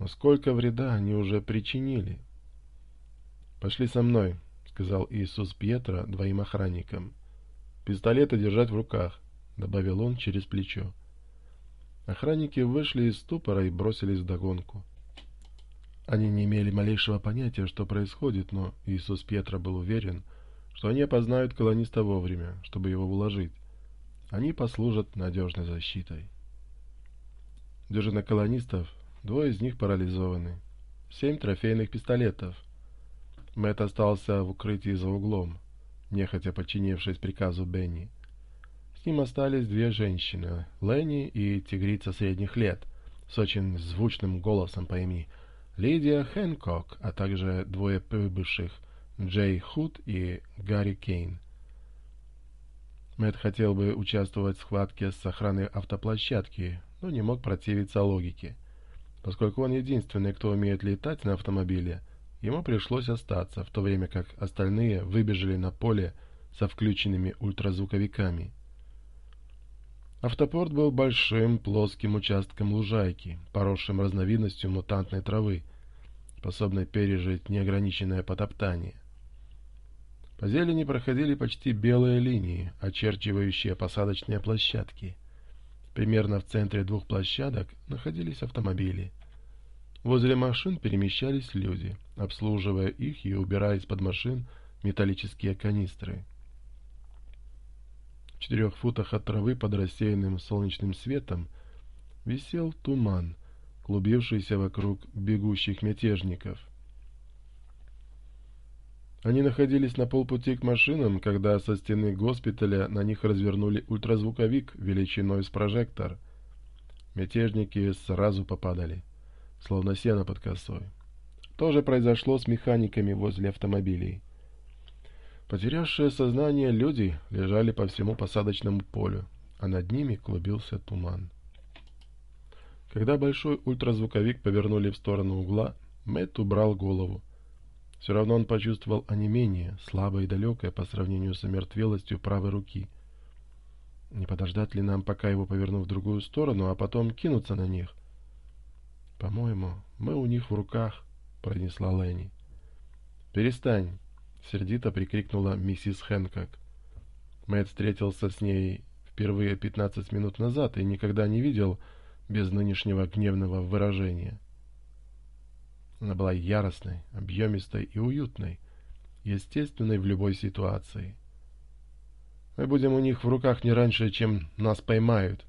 Но Сколько вреда они уже причинили. «Пошли со мной», — сказал Иисус Пьетро двоим охранникам. «Пистолеты держать в руках», — добавил он через плечо. Охранники вышли из ступора и бросились в догонку. Они не имели малейшего понятия, что происходит, но Иисус Пьетро был уверен, что они опознают колониста вовремя, чтобы его уложить. Они послужат надежной защитой. Дюжина колонистов Двое из них парализованы. Семь трофейных пистолетов. Мэтт остался в укрытии за углом, нехотя подчинившись приказу Бенни. С ним остались две женщины, Ленни и тигрица средних лет, с очень звучным голосом по имени Лидия Хэнкок, а также двое прибывших Джей Худ и Гарри Кейн. Мэтт хотел бы участвовать в схватке с охраной автоплощадки, но не мог противиться логике. Поскольку он единственный, кто умеет летать на автомобиле, ему пришлось остаться, в то время как остальные выбежали на поле со включенными ультразвуковиками. Автопорт был большим плоским участком лужайки, поросшим разновидностью мутантной травы, способной пережить неограниченное потоптание. По зелени проходили почти белые линии, очерчивающие посадочные площадки. Примерно в центре двух площадок находились автомобили. Возле машин перемещались люди, обслуживая их и убирая из-под машин металлические канистры. В четырех футах от травы под рассеянным солнечным светом висел туман, клубившийся вокруг бегущих мятежников. Они находились на полпути к машинам, когда со стены госпиталя на них развернули ультразвуковик величиной с прожектор. Мятежники сразу попадали, словно сено под косой. То же произошло с механиками возле автомобилей. Потерявшие сознание люди лежали по всему посадочному полю, а над ними клубился туман. Когда большой ультразвуковик повернули в сторону угла, Мэтт убрал голову. Все равно он почувствовал онемение, слабое и далекое по сравнению с омертвелостью правой руки. Не подождать ли нам, пока его повернут в другую сторону, а потом кинуться на них? «По-моему, мы у них в руках», — пронесла Ленни. «Перестань», — сердито прикрикнула миссис Хэнкок. Мэтт встретился с ней впервые пятнадцать минут назад и никогда не видел без нынешнего гневного выражения. Она была яростной, объемистой и уютной, естественной в любой ситуации. Мы будем у них в руках не раньше, чем нас поймают.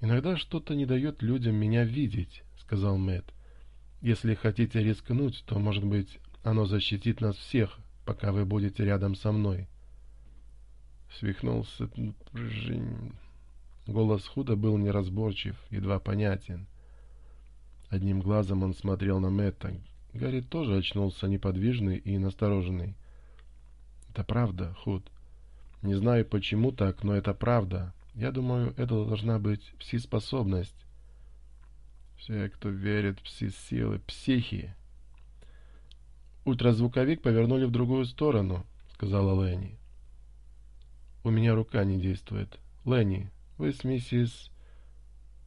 «Иногда что-то не дает людям меня видеть», — сказал Мэт. «Если хотите рискнуть, то, может быть, оно защитит нас всех, пока вы будете рядом со мной». Свихнулся... Голос Худа был неразборчив, едва понятен. Одним глазом он смотрел на Мэтта. Гарри тоже очнулся неподвижный и настороженный. «Это правда, Худ. Не знаю, почему так, но это правда. Я думаю, это должна быть всеспособность. Все, кто верит в пси-силы, психи». «Ультразвуковик повернули в другую сторону», — сказала Ленни. «У меня рука не действует. Ленни, вы с миссис...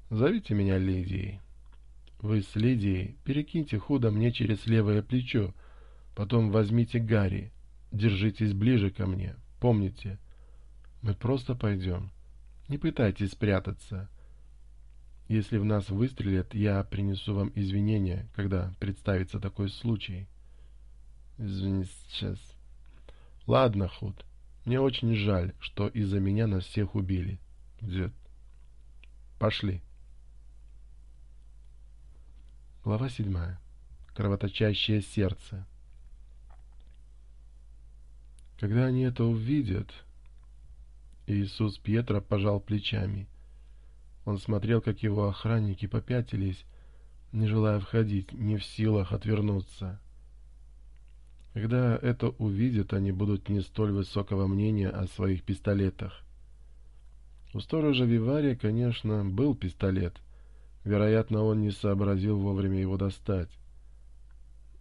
Зовите меня Лидией». Вы с Лидией перекиньте худо мне через левое плечо, потом возьмите Гарри. Держитесь ближе ко мне, помните. Мы просто пойдем. Не пытайтесь спрятаться. Если в нас выстрелят, я принесу вам извинения, когда представится такой случай. Извини сейчас. Ладно, Худ, мне очень жаль, что из-за меня нас всех убили. Дед. Пошли. Глава 7. Кровоточащее сердце. Когда они это увидят, Иисус Пьетро пожал плечами. Он смотрел, как его охранники попятились, не желая входить, не в силах отвернуться. Когда это увидят, они будут не столь высокого мнения о своих пистолетах. У сторожа Вивария, конечно, был пистолет — Вероятно, он не сообразил вовремя его достать.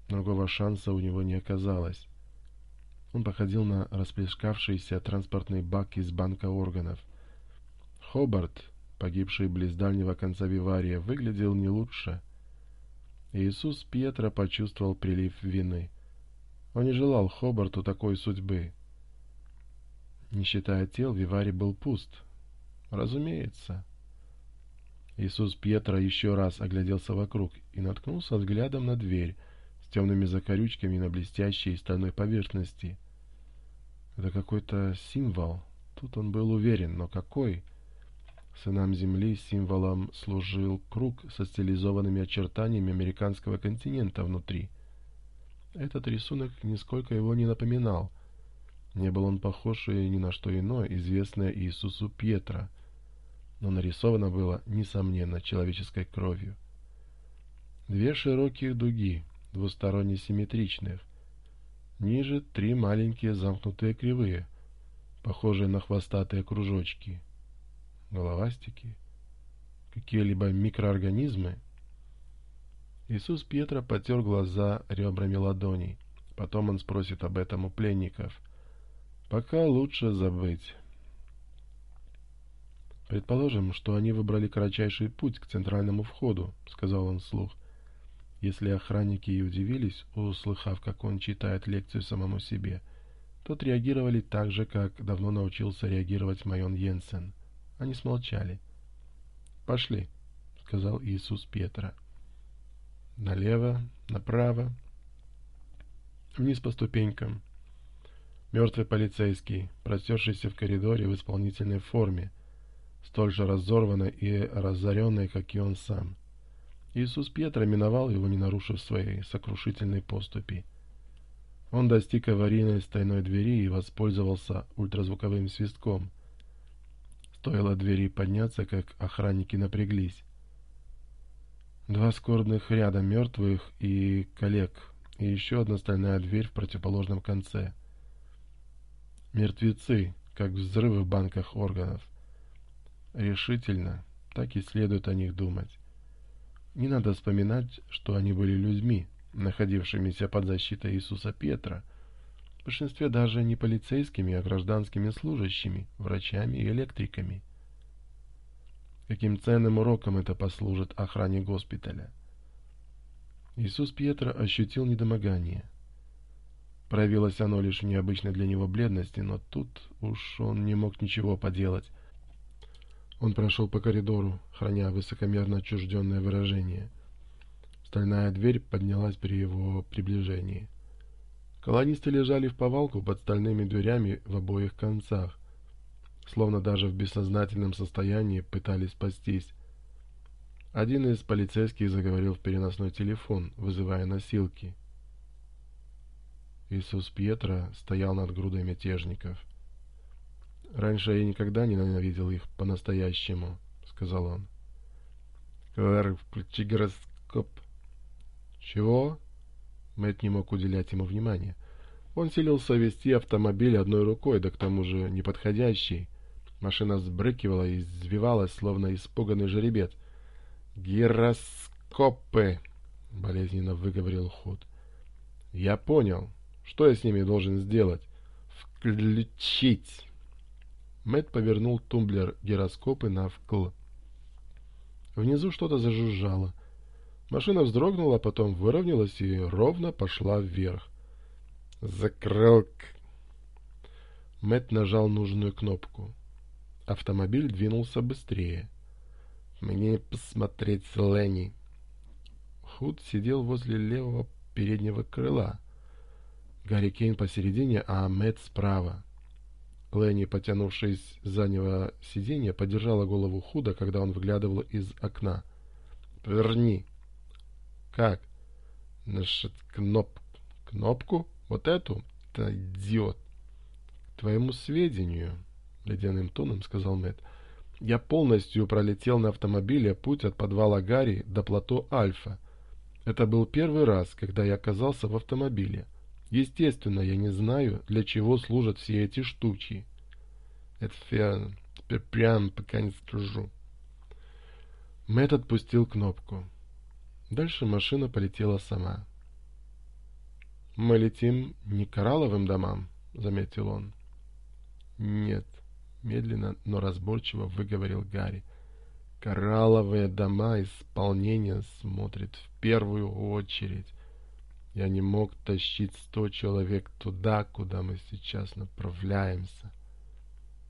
Другого шанса у него не оказалось. Он походил на расплескавшийся транспортный бак из банка органов. Хобарт, погибший близ дальнего конца Вивария, выглядел не лучше. Иисус Пьетро почувствовал прилив вины. Он не желал Хобарту такой судьбы. Не считая тел, Виварий был пуст. Разумеется. Иисус Петра еще раз огляделся вокруг и наткнулся взглядом на дверь с темными закорючками на блестящей стальной поверхности. Это какой-то символ. Тут он был уверен, но какой? Сынам Земли символом служил круг со стилизованными очертаниями американского континента внутри. Этот рисунок нисколько его не напоминал. Не был он похож и ни на что иное, известное Иисусу Петра — но нарисовано было, несомненно, человеческой кровью. Две широких дуги, двусторонне симметричных. Ниже три маленькие замкнутые кривые, похожие на хвостатые кружочки. Головастики? Какие-либо микроорганизмы? Иисус Петра потер глаза ребрами ладоней. Потом он спросит об этом у пленников. «Пока лучше забыть». Предположим, что они выбрали кратчайший путь к центральному входу, — сказал он вслух. Если охранники и удивились, услыхав, как он читает лекцию самому себе, то реагировали так же, как давно научился реагировать Майон Йенсен. Они смолчали. «Пошли», — сказал Иисус Петра. «Налево, направо, вниз по ступенькам». Мертвый полицейский, простершийся в коридоре в исполнительной форме — столь же разорвано и разоренное, как и он сам. Иисус Петра миновал его, не нарушив своей сокрушительной поступи. Он достиг аварийной стальной двери и воспользовался ультразвуковым свистком. Стоило двери подняться, как охранники напряглись. Два скорбных ряда мертвых и коллег, и еще одна стальная дверь в противоположном конце. Мертвецы, как взрывы в банках органов решительно, так и следует о них думать. Не надо вспоминать, что они были людьми, находившимися под защитой Иисуса Петра, в большинстве даже не полицейскими, а гражданскими служащими, врачами и электриками. Каким ценным уроком это послужит охране госпиталя? Иисус Петра ощутил недомогание. Проявилось оно лишь в необычной для него бледности, но тут уж он не мог ничего поделать. Он прошел по коридору, храня высокомерно отчужденное выражение. Стальная дверь поднялась при его приближении. Колонисты лежали в повалку под стальными дверями в обоих концах, словно даже в бессознательном состоянии пытались спастись. Один из полицейских заговорил в переносной телефон, вызывая носилки. Иисус Пьетро стоял над грудой мятежников. Раньше я никогда не ненавидел их по-настоящему, сказал он. Клэр, включи гороскоп. Чего? Мэтт не мог уделять ему внимания. Он силился вести автомобиль одной рукой, да к тому же неподходящей. Машина сбрыкивала и извивалась, словно испуганный жеребец. Мэтт повернул тумблер гироскопы на вкл. Внизу что-то зажужжало. Машина вздрогнула, а потом выровнялась и ровно пошла вверх. «Закрыл!» Мэтт нажал нужную кнопку. Автомобиль двинулся быстрее. «Мне посмотреть с Ленни!» Худ сидел возле левого переднего крыла. Гарри Кейн посередине, а Мэтт справа. Лэнни, потянувшись с заднего сиденья, подержала голову худо, когда он выглядывал из окна. «Верни!» «Как?» «Значит, кноп... кнопку? Вот эту? Да идиот!» «К твоему сведению», — ледяным тоном сказал Мэтт, — «я полностью пролетел на автомобиле путь от подвала Гарри до плато Альфа. Это был первый раз, когда я оказался в автомобиле». Естественно, я не знаю, для чего служат все эти штуки. Это все прям пока не скажу. Мэтт отпустил кнопку. Дальше машина полетела сама. «Мы летим не к коралловым домам», — заметил он. «Нет», — медленно, но разборчиво выговорил Гарри. «Коралловые дома исполнения смотрит в первую очередь». Я не мог тащить сто человек туда, куда мы сейчас направляемся.